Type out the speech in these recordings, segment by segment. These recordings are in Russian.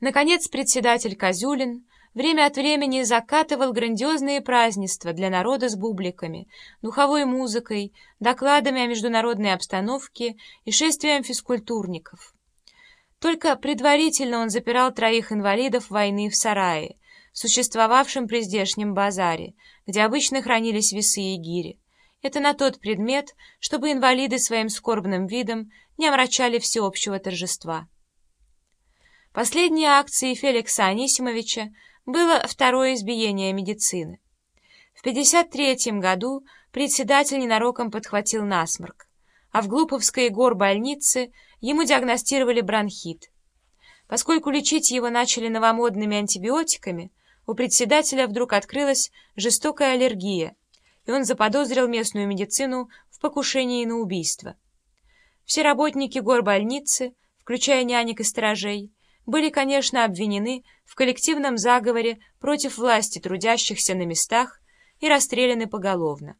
Наконец, председатель Козюлин время от времени закатывал грандиозные празднества для народа с бубликами, духовой музыкой, докладами о международной обстановке и шествием физкультурников. Только предварительно он запирал троих инвалидов войны в сарае, существовавшем при здешнем базаре, где обычно хранились весы и гири. Это на тот предмет, чтобы инвалиды своим скорбным видом не омрачали всеобщего торжества. Последней акцией Феликса Анисимовича было второе избиение медицины. В 1953 году председатель ненароком подхватил насморк, а в Глуповской горбольнице ему диагностировали бронхит. Поскольку лечить его начали новомодными антибиотиками, у председателя вдруг открылась жестокая аллергия, и он заподозрил местную медицину в покушении на убийство. Все работники горбольницы, включая нянек и сторожей, были, конечно, обвинены в коллективном заговоре против власти трудящихся на местах и расстреляны поголовно.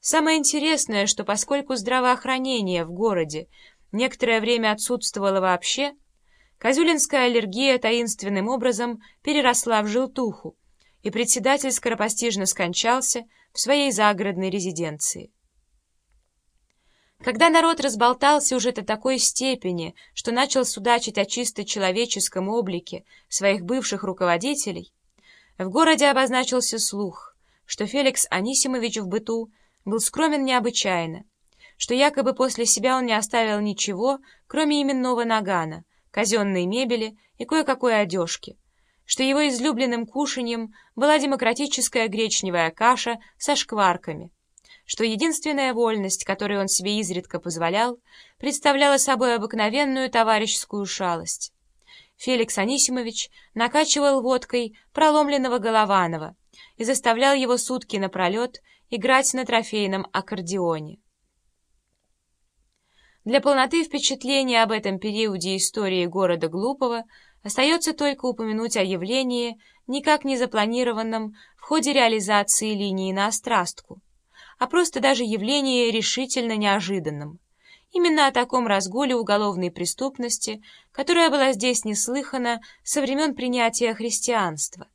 Самое интересное, что поскольку здравоохранение в городе некоторое время отсутствовало вообще, козюлинская аллергия таинственным образом переросла в желтуху, и председатель скоропостижно скончался в своей загородной резиденции. Когда народ разболтался уже до такой степени, что начал судачить о чисто человеческом облике своих бывших руководителей, в городе обозначился слух, что Феликс Анисимович в быту был скромен необычайно, что якобы после себя он не оставил ничего, кроме именного нагана, казенной мебели и кое-какой одежки, что его излюбленным кушаньем была демократическая гречневая каша со шкварками — что единственная вольность, которую он себе изредка позволял, представляла собой обыкновенную товарищескую шалость. Феликс Анисимович накачивал водкой проломленного Голованова и заставлял его сутки напролет играть на трофейном аккордеоне. Для полноты впечатления об этом периоде истории города Глупого остается только упомянуть о явлении, никак не запланированном в ходе реализации линии на Острастку а просто даже явление решительно неожиданным. Именно о таком разгуле уголовной преступности, которая была здесь неслыхана со времен принятия христианства.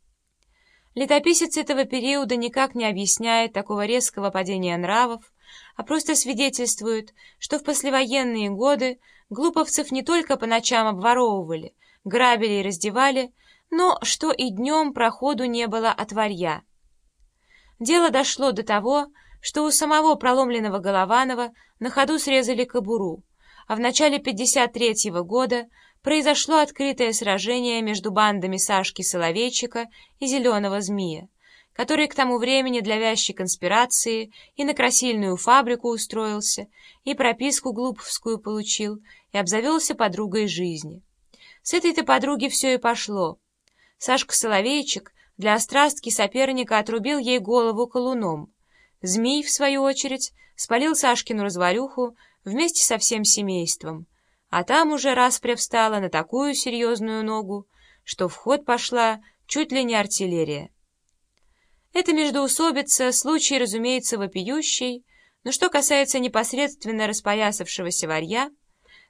Летописец этого периода никак не объясняет такого резкого падения нравов, а просто свидетельствует, что в послевоенные годы глуповцев не только по ночам обворовывали, грабили и раздевали, но что и днем проходу не было от варья. Дело дошло до того, что у самого проломленного Голованова на ходу срезали кобуру, а в начале 53-го года произошло открытое сражение между бандами Сашки Соловейчика и Зеленого Змея, который к тому времени для вящей конспирации и на красильную фабрику устроился, и прописку глуповскую получил, и обзавелся подругой жизни. С этой-то подруги все и пошло. Сашка Соловейчик для острастки соперника отрубил ей голову колуном, Змей, в свою очередь, спалил Сашкину развалюху вместе со всем семейством, а там уже распря встала на такую серьезную ногу, что в ход пошла чуть ли не артиллерия. Это междоусобица, случай, разумеется, вопиющий, но что касается непосредственно распоясавшегося варья,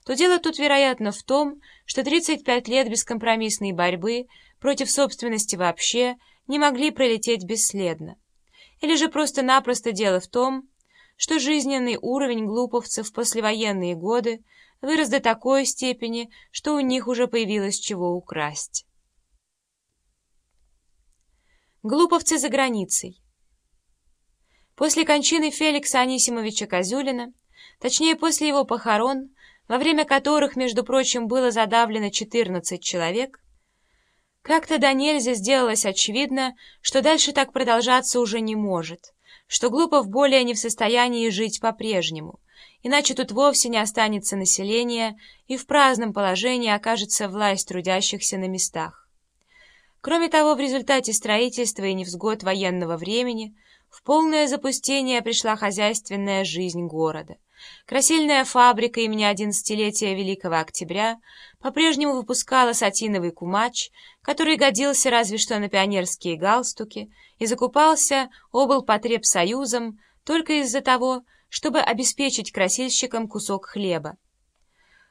то дело тут, вероятно, в том, что 35 лет бескомпромиссной борьбы против собственности вообще не могли пролететь бесследно. Или же просто-напросто дело в том, что жизненный уровень глуповцев в послевоенные годы вырос до такой степени, что у них уже появилось чего украсть. Глуповцы за границей После кончины Феликса Анисимовича Козюлина, точнее после его похорон, во время которых, между прочим, было задавлено 14 человек, как-то до нельзя сделалось очевидно, что дальше так продолжаться уже не может, что Глупов более не в состоянии жить по-прежнему, иначе тут вовсе не останется населения и в праздном положении окажется власть трудящихся на местах. Кроме того, в результате строительства и невзгод военного времени в полное запустение пришла хозяйственная жизнь города. Красильная фабрика имени одиннадцатилетия Великого Октября по-прежнему выпускала сатиновый кумач, который годился разве что на пионерские галстуки и закупался облпотребсоюзом только из-за того, чтобы обеспечить красильщикам кусок хлеба.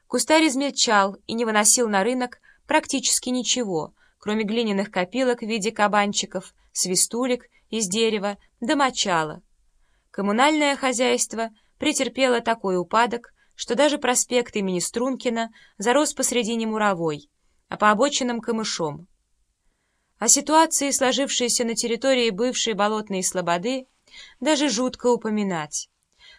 Кустарь измельчал и не выносил на рынок практически ничего, кроме глиняных копилок в виде кабанчиков, свистулек из дерева, домочала. Коммунальное хозяйство претерпело такой упадок, что даже проспект имени Стрункина зарос посредине муровой, а по обочинам камышом. О ситуации, сложившейся на территории бывшей болотной слободы, даже жутко упоминать.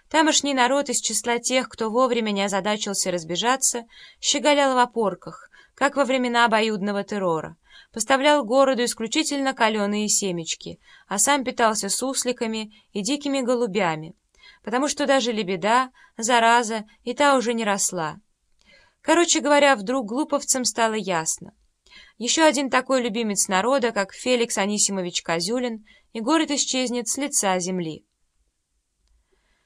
Тамошний народ из числа тех, кто вовремя не озадачился разбежаться, щеголял в опорках, как во времена обоюдного террора, поставлял городу исключительно каленые семечки, а сам питался сусликами и дикими голубями, потому что даже лебеда, зараза, и та уже не росла. Короче говоря, вдруг глуповцам стало ясно. Еще один такой любимец народа, как Феликс Анисимович Козюлин, и город исчезнет с лица земли.